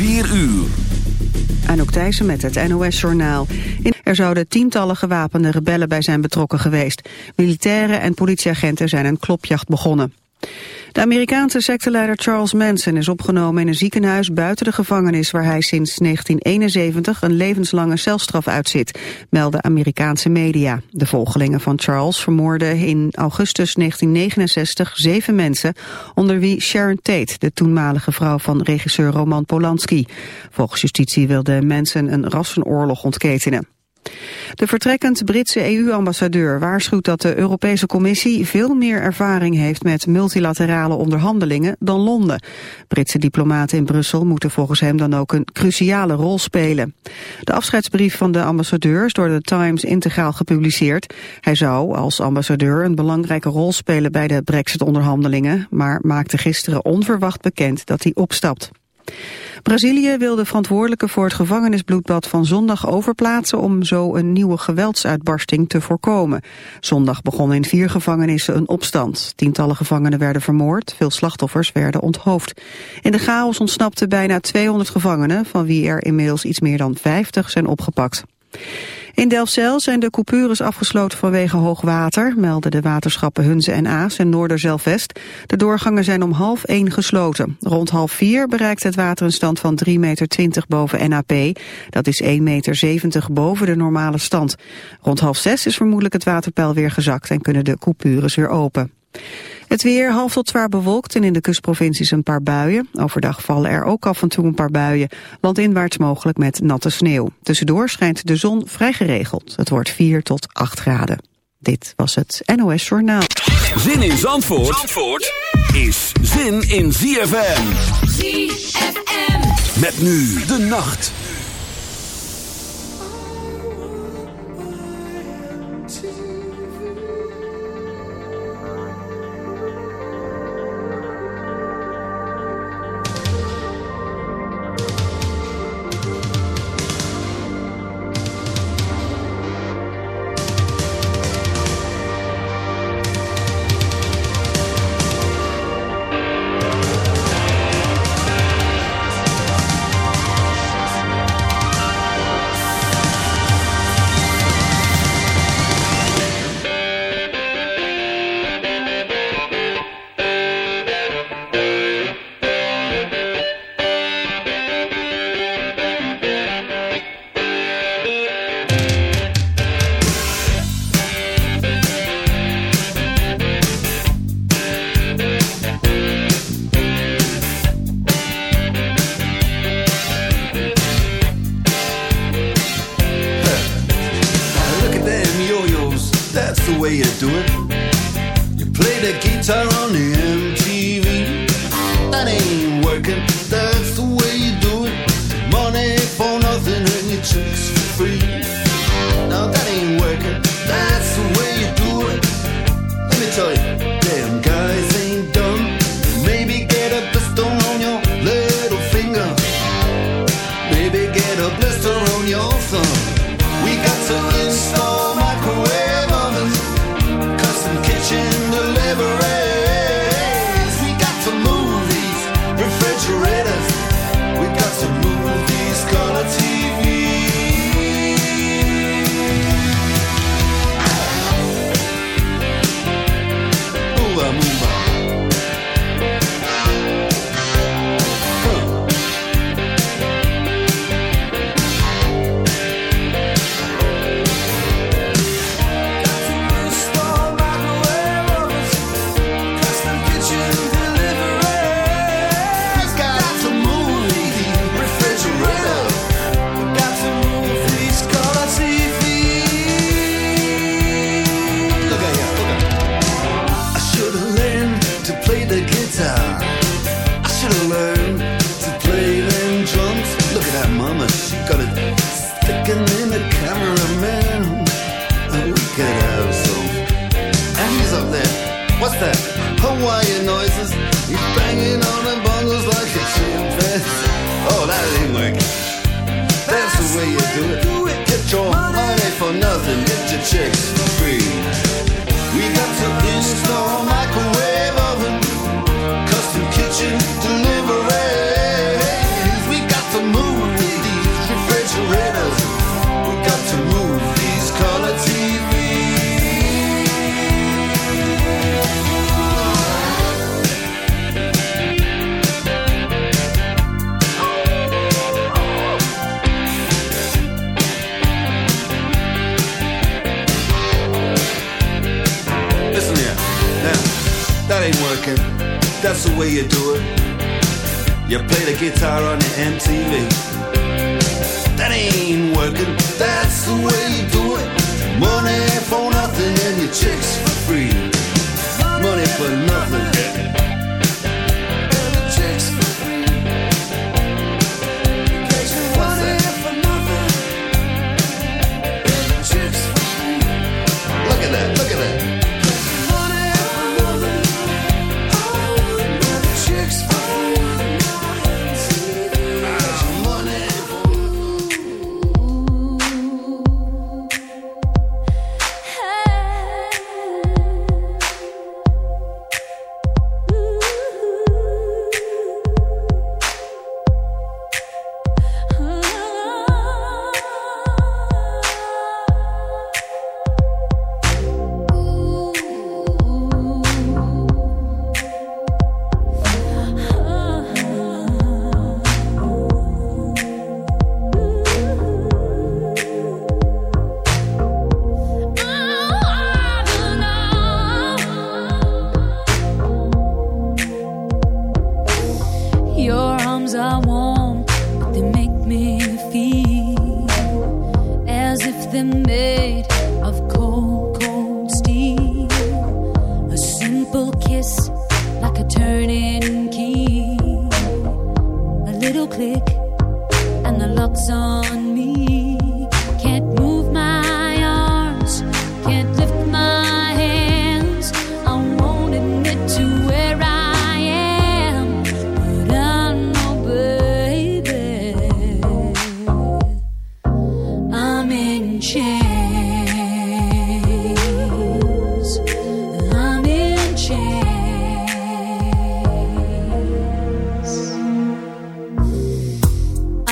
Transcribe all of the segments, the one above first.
4 uur. Anouk Thijssen met het NOS-journaal. Er zouden tientallen gewapende rebellen bij zijn betrokken geweest. Militairen en politieagenten zijn een klopjacht begonnen. De Amerikaanse secteleider Charles Manson is opgenomen in een ziekenhuis buiten de gevangenis waar hij sinds 1971 een levenslange celstraf uitzit, melden Amerikaanse media. De volgelingen van Charles vermoorden in augustus 1969 zeven mensen, onder wie Sharon Tate, de toenmalige vrouw van regisseur Roman Polanski. Volgens justitie wilde Manson een rassenoorlog ontketenen. De vertrekkend Britse EU-ambassadeur waarschuwt dat de Europese Commissie veel meer ervaring heeft met multilaterale onderhandelingen dan Londen. Britse diplomaten in Brussel moeten volgens hem dan ook een cruciale rol spelen. De afscheidsbrief van de ambassadeur is door de Times integraal gepubliceerd. Hij zou als ambassadeur een belangrijke rol spelen bij de brexit-onderhandelingen, maar maakte gisteren onverwacht bekend dat hij opstapt. Brazilië wil de verantwoordelijke voor het gevangenisbloedbad van zondag overplaatsen om zo een nieuwe geweldsuitbarsting te voorkomen. Zondag begon in vier gevangenissen een opstand. Tientallen gevangenen werden vermoord, veel slachtoffers werden onthoofd. In de chaos ontsnapten bijna 200 gevangenen, van wie er inmiddels iets meer dan 50 zijn opgepakt. In Delfzijl zijn de coupures afgesloten vanwege hoogwater, melden de waterschappen Hunze en Aas en Noorderzeilvest. De doorgangen zijn om half één gesloten. Rond half vier bereikt het water een stand van 3,20 meter boven NAP. Dat is 1,70 meter boven de normale stand. Rond half zes is vermoedelijk het waterpeil weer gezakt en kunnen de coupures weer open. Het weer half tot zwaar bewolkt en in de kustprovincies een paar buien. Overdag vallen er ook af en toe een paar buien. Landinwaarts mogelijk met natte sneeuw. Tussendoor schijnt de zon vrij geregeld. Het wordt 4 tot 8 graden. Dit was het NOS Journaal. Zin in Zandvoort, Zandvoort is zin in ZFM. ZFM. Met nu de nacht. chicks.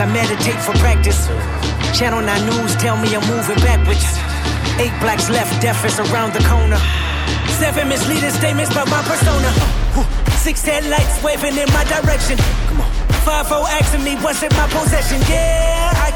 I meditate for practice. Channel 9 News tell me I'm moving backwards. Eight blacks left, death is around the corner. Seven misleading statements about my persona. Six headlights waving in my direction. Come on. Five O asking me what's in my possession. Yeah,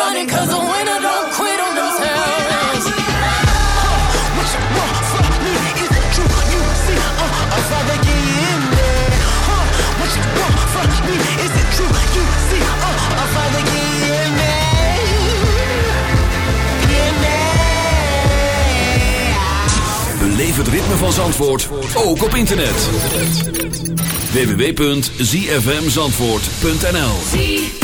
running 'cause the winner don't quit on you? Is it true? You see, het ritme van Zandvoort, ook op internet. www.zfmzandvoort.nl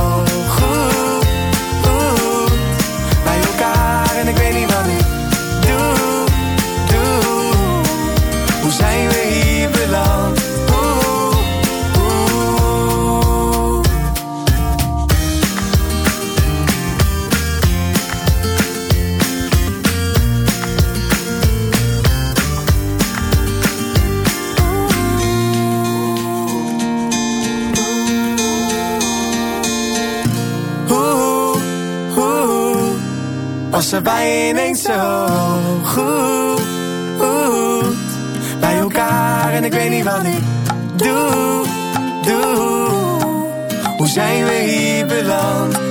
passen wij ineens zo goed bij elkaar. En ik weet niet wat ik doe, doe. Hoe zijn we hier beland?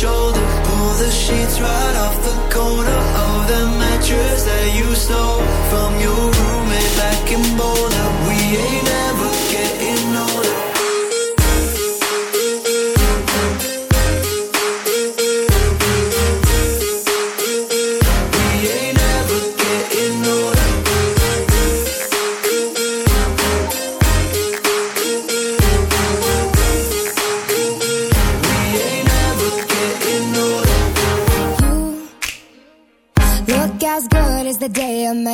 shoulder. Pull the sheets right off the corner of the mattress that you stole from your